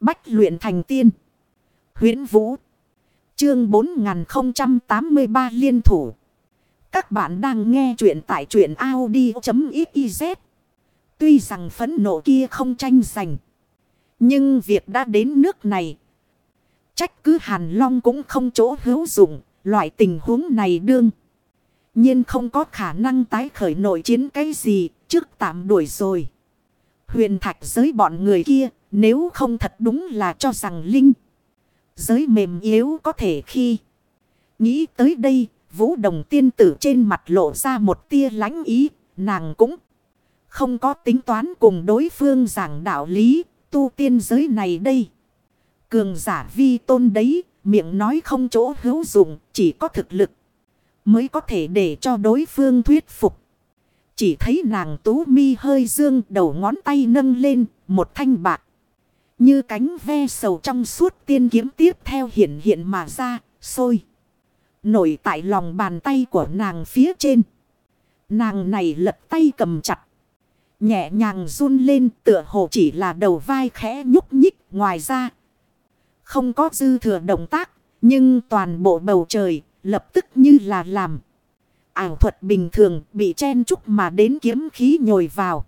Bách luyện thành tiên. huyễn Vũ. Chương 4083 liên thủ. Các bạn đang nghe truyện tại truyện Audi.xyz. Tuy rằng phấn nộ kia không tranh giành. Nhưng việc đã đến nước này. Trách cứ Hàn Long cũng không chỗ hữu dụng. Loại tình huống này đương. nhiên không có khả năng tái khởi nội chiến cái gì. Trước tạm đuổi rồi. Huyền thạch giới bọn người kia. Nếu không thật đúng là cho rằng Linh. Giới mềm yếu có thể khi. Nghĩ tới đây. Vũ đồng tiên tử trên mặt lộ ra một tia lánh ý. Nàng cũng không có tính toán cùng đối phương giảng đạo lý. Tu tiên giới này đây. Cường giả vi tôn đấy. Miệng nói không chỗ hữu dụng. Chỉ có thực lực. Mới có thể để cho đối phương thuyết phục. Chỉ thấy nàng tú mi hơi dương đầu ngón tay nâng lên. Một thanh bạc. Như cánh ve sầu trong suốt tiên kiếm tiếp theo hiện hiện mà ra. Sôi. Nổi tại lòng bàn tay của nàng phía trên. Nàng này lật tay cầm chặt. Nhẹ nhàng run lên tựa hồ chỉ là đầu vai khẽ nhúc nhích ngoài ra. Không có dư thừa động tác. Nhưng toàn bộ bầu trời lập tức như là làm. Ảo thuật bình thường bị chen chúc mà đến kiếm khí nhồi vào.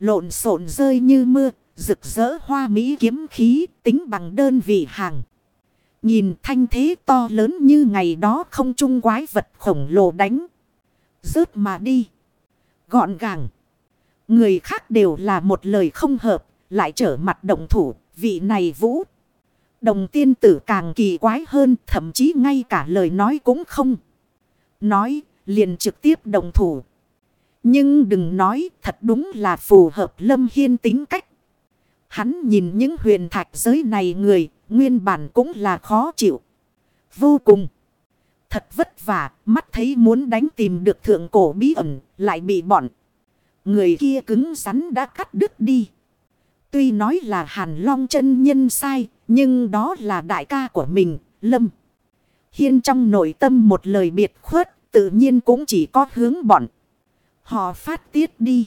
Lộn xộn rơi như mưa. Rực rỡ hoa mỹ kiếm khí, tính bằng đơn vị hàng. Nhìn thanh thế to lớn như ngày đó không trung quái vật khổng lồ đánh. Rớt mà đi. Gọn gàng. Người khác đều là một lời không hợp. Lại trở mặt động thủ. Vị này vũ. Đồng tiên tử càng kỳ quái hơn. Thậm chí ngay cả lời nói cũng không. Nói, liền trực tiếp đồng thủ. Nhưng đừng nói, thật đúng là phù hợp Lâm Hiên tính cách. Hắn nhìn những huyền thạch giới này người, nguyên bản cũng là khó chịu. Vô cùng. Thật vất vả, mắt thấy muốn đánh tìm được thượng cổ bí ẩn, lại bị bọn. Người kia cứng rắn đã cắt đứt đi. Tuy nói là hàn long chân nhân sai, nhưng đó là đại ca của mình, Lâm. Hiên trong nội tâm một lời biệt khuất, tự nhiên cũng chỉ có hướng bọn. Họ phát tiết đi.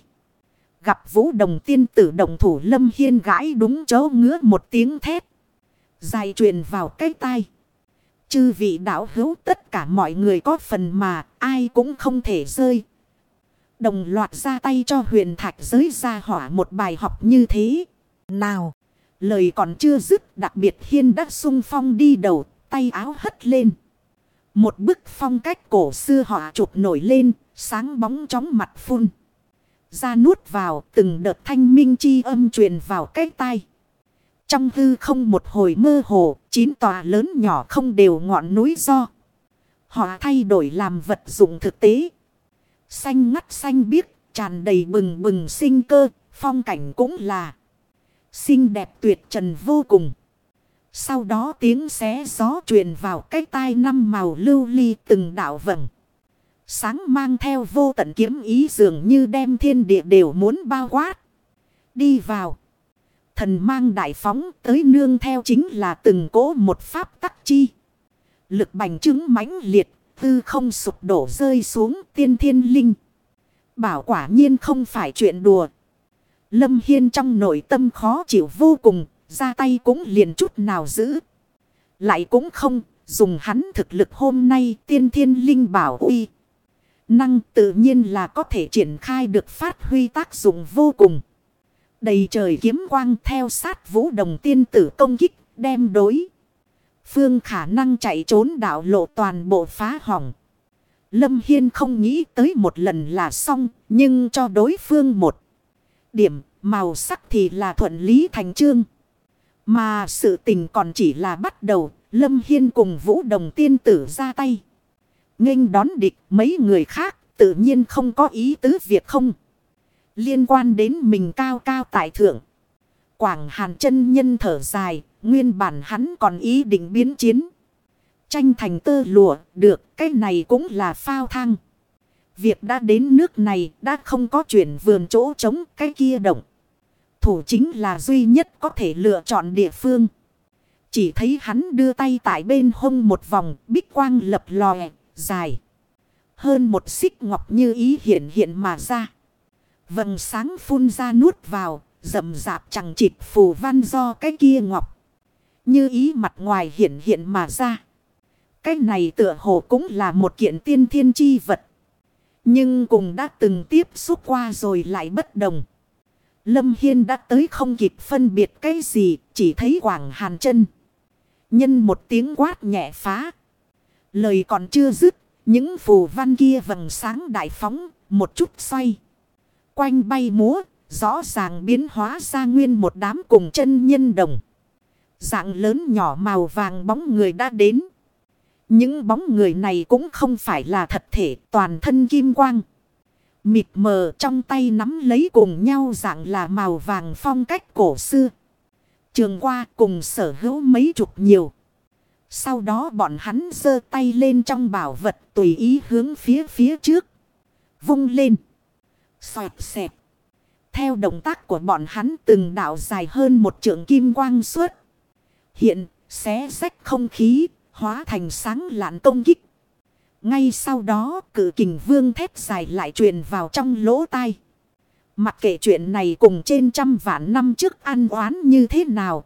Gặp vũ đồng tiên tử đồng thủ lâm hiên gãi đúng chỗ ngứa một tiếng thét. Dài truyền vào cái tai. Chư vị đạo hữu tất cả mọi người có phần mà ai cũng không thể rơi. Đồng loạt ra tay cho huyền thạch giới ra hỏa một bài học như thế. Nào, lời còn chưa dứt đặc biệt hiên đã sung phong đi đầu, tay áo hất lên. Một bức phong cách cổ xưa họ chụp nổi lên, sáng bóng chóng mặt phun ra nuốt vào từng đợt thanh minh chi âm truyền vào cái tai. Trong hư không một hồi mơ hồ, chín tòa lớn nhỏ không đều ngọn núi do. Họ thay đổi làm vật dụng thực tế. Xanh ngắt xanh biếc, tràn đầy bừng bừng sinh cơ, phong cảnh cũng là xinh đẹp tuyệt trần vô cùng. Sau đó tiếng xé gió truyền vào cái tai năm màu lưu ly từng đạo vầng. Sáng mang theo vô tận kiếm ý dường như đem thiên địa đều muốn bao quát. Đi vào. Thần mang đại phóng tới nương theo chính là từng cố một pháp tắc chi. Lực bành trứng mãnh liệt, tư không sụp đổ rơi xuống tiên thiên linh. Bảo quả nhiên không phải chuyện đùa. Lâm Hiên trong nội tâm khó chịu vô cùng, ra tay cũng liền chút nào giữ. Lại cũng không, dùng hắn thực lực hôm nay tiên thiên linh bảo uy năng tự nhiên là có thể triển khai được phát huy tác dụng vô cùng. Đầy trời kiếm quang theo sát vũ đồng tiên tử công kích, đem đối. Phương khả năng chạy trốn đạo lộ toàn bộ phá hỏng. Lâm Hiên không nghĩ tới một lần là xong, nhưng cho đối phương một điểm, màu sắc thì là thuận lý thành trương. Mà sự tình còn chỉ là bắt đầu, Lâm Hiên cùng vũ đồng tiên tử ra tay nghênh đón địch mấy người khác tự nhiên không có ý tứ việc không. Liên quan đến mình cao cao tại thượng. Quảng hàn chân nhân thở dài, nguyên bản hắn còn ý định biến chiến. Tranh thành tơ lụa, được, cái này cũng là phao thang. Việc đã đến nước này, đã không có chuyển vườn chỗ trống cái kia động. Thủ chính là duy nhất có thể lựa chọn địa phương. Chỉ thấy hắn đưa tay tại bên hông một vòng, bích quang lập lòe, dài. Hơn một xích ngọc như ý hiện hiện mà ra. Vầng sáng phun ra nuốt vào, Rậm rạp chẳng chịt phù văn do cái kia ngọc. Như ý mặt ngoài hiện hiện mà ra. Cái này tựa hồ cũng là một kiện tiên thiên chi vật. Nhưng cùng đã từng tiếp xúc qua rồi lại bất đồng. Lâm Hiên đã tới không kịp phân biệt cái gì, chỉ thấy Quảng Hàn chân. Nhân một tiếng quát nhẹ phá. Lời còn chưa dứt, những phù văn kia vầng sáng đại phóng, một chút xoay. Quanh bay múa, rõ ràng biến hóa ra nguyên một đám cùng chân nhân đồng. Dạng lớn nhỏ màu vàng bóng người đã đến. Những bóng người này cũng không phải là thật thể toàn thân kim quang. Mịt mờ trong tay nắm lấy cùng nhau dạng là màu vàng phong cách cổ xưa. Trường qua cùng sở hữu mấy chục nhiều. Sau đó bọn hắn giơ tay lên trong bảo vật tùy ý hướng phía phía trước. Vung lên. Xoẹt xẹp. Theo động tác của bọn hắn từng đạo dài hơn một trượng kim quang suốt. Hiện, xé rách không khí, hóa thành sáng lạn công kích. Ngay sau đó cử kình vương thép dài lại truyền vào trong lỗ tai. Mặc kệ chuyện này cùng trên trăm vạn năm trước ăn oán như thế nào.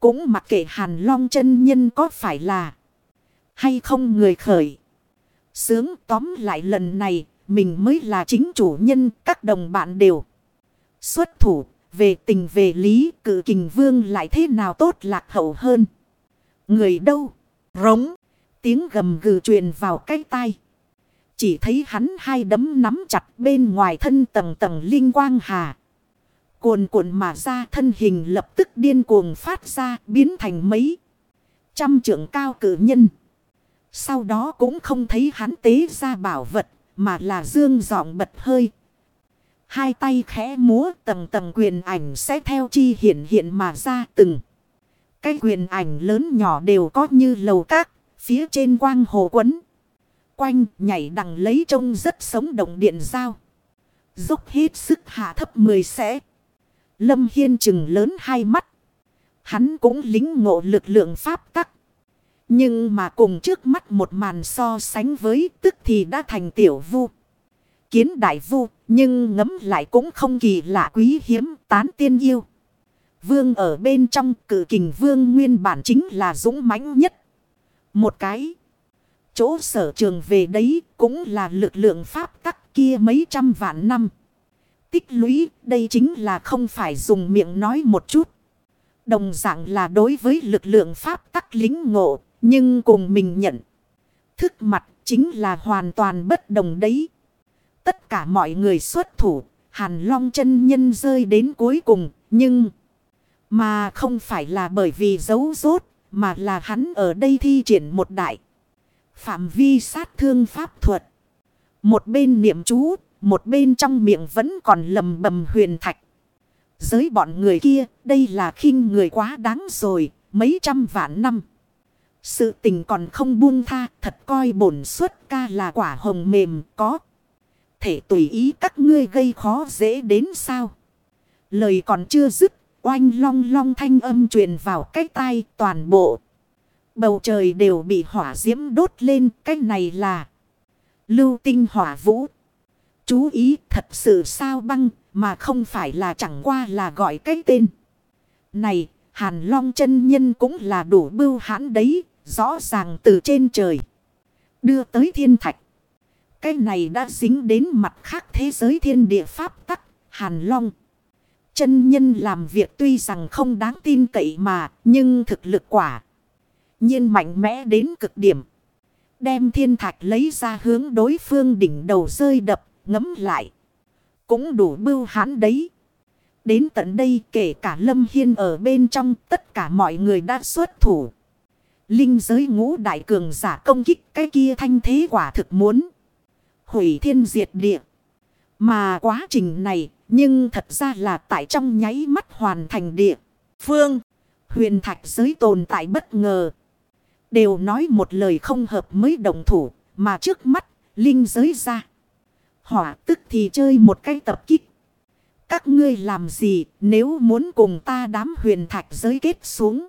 Cũng mặc kệ hàn long chân nhân có phải là hay không người khởi. Sướng tóm lại lần này, mình mới là chính chủ nhân, các đồng bạn đều. Xuất thủ, về tình về lý cử kình vương lại thế nào tốt lạc hậu hơn. Người đâu? Rống. Tiếng gầm gừ truyền vào cái tai. Chỉ thấy hắn hai đấm nắm chặt bên ngoài thân tầng tầng linh quang hà. Cuồn cuộn mà ra thân hình lập tức điên cuồng phát ra biến thành mấy. Trăm trưởng cao cử nhân. Sau đó cũng không thấy hắn tế ra bảo vật mà là dương giọng bật hơi. Hai tay khẽ múa tầng tầng quyền ảnh sẽ theo chi hiện hiện mà ra từng. Cái quyền ảnh lớn nhỏ đều có như lầu các, phía trên quang hồ quấn. Quanh nhảy đằng lấy trông rất sống động điện giao. Dốc hết sức hạ thấp mười sẽ. Lâm Hiên chừng lớn hai mắt. Hắn cũng lính ngộ lực lượng pháp tắc. Nhưng mà cùng trước mắt một màn so sánh với tức thì đã thành tiểu vu. Kiến đại vu, nhưng ngấm lại cũng không kỳ lạ quý hiếm tán tiên yêu. Vương ở bên trong cử kình vương nguyên bản chính là dũng mãnh nhất. Một cái. Chỗ sở trường về đấy cũng là lực lượng pháp tắc kia mấy trăm vạn năm. Tích lũy đây chính là không phải dùng miệng nói một chút. Đồng dạng là đối với lực lượng pháp tắc lính ngộ. Nhưng cùng mình nhận. Thức mặt chính là hoàn toàn bất đồng đấy. Tất cả mọi người xuất thủ. Hàn long chân nhân rơi đến cuối cùng. Nhưng... Mà không phải là bởi vì giấu rốt, mà là hắn ở đây thi triển một đại. Phạm vi sát thương pháp thuật. Một bên niệm chú, một bên trong miệng vẫn còn lầm bầm huyền thạch. Giới bọn người kia, đây là khinh người quá đáng rồi, mấy trăm vạn năm. Sự tình còn không buông tha, thật coi bổn suất ca là quả hồng mềm có. Thể tùy ý các ngươi gây khó dễ đến sao. Lời còn chưa dứt Oanh long long thanh âm truyền vào cái tai toàn bộ. Bầu trời đều bị hỏa diễm đốt lên. Cái này là lưu tinh hỏa vũ. Chú ý thật sự sao băng mà không phải là chẳng qua là gọi cái tên. Này hàn long chân nhân cũng là đủ bưu hãn đấy. Rõ ràng từ trên trời. Đưa tới thiên thạch. Cái này đã dính đến mặt khác thế giới thiên địa pháp tắc. Hàn long. Chân nhân làm việc tuy rằng không đáng tin cậy mà, nhưng thực lực quả. nhiên mạnh mẽ đến cực điểm. Đem thiên thạch lấy ra hướng đối phương đỉnh đầu rơi đập, ngấm lại. Cũng đủ bưu hán đấy. Đến tận đây kể cả Lâm Hiên ở bên trong tất cả mọi người đã xuất thủ. Linh giới ngũ đại cường giả công kích cái kia thanh thế quả thực muốn. Hủy thiên diệt địa. Mà quá trình này nhưng thật ra là tại trong nháy mắt hoàn thành địa. Phương, huyền thạch giới tồn tại bất ngờ. Đều nói một lời không hợp mới đồng thủ, mà trước mắt, linh giới ra. Hỏa tức thì chơi một cái tập kích. Các ngươi làm gì nếu muốn cùng ta đám huyền thạch giới kết xuống.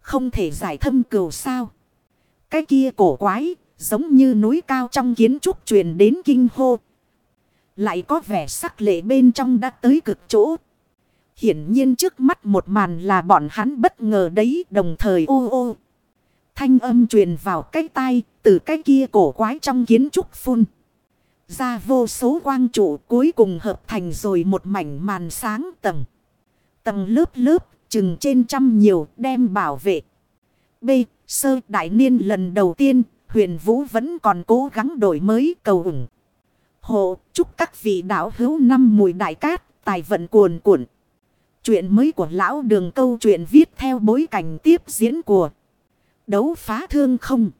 Không thể giải thâm cừu sao. Cái kia cổ quái, giống như núi cao trong kiến trúc truyền đến kinh hô. Lại có vẻ sắc lệ bên trong đã tới cực chỗ. Hiển nhiên trước mắt một màn là bọn hắn bất ngờ đấy đồng thời ô ô. Thanh âm truyền vào cái tai từ cái kia cổ quái trong kiến trúc phun. Ra vô số quang trụ cuối cùng hợp thành rồi một mảnh màn sáng tầng. Tầng lớp lớp, chừng trên trăm nhiều, đem bảo vệ. B. Sơ, đại niên lần đầu tiên, huyền vũ vẫn còn cố gắng đổi mới cầu ủng. Hộ, chúc các vị đạo hữu năm mùi đại cát, tài vận cuồn cuộn. Chuyện mới của lão đường câu chuyện viết theo bối cảnh tiếp diễn của đấu phá thương không.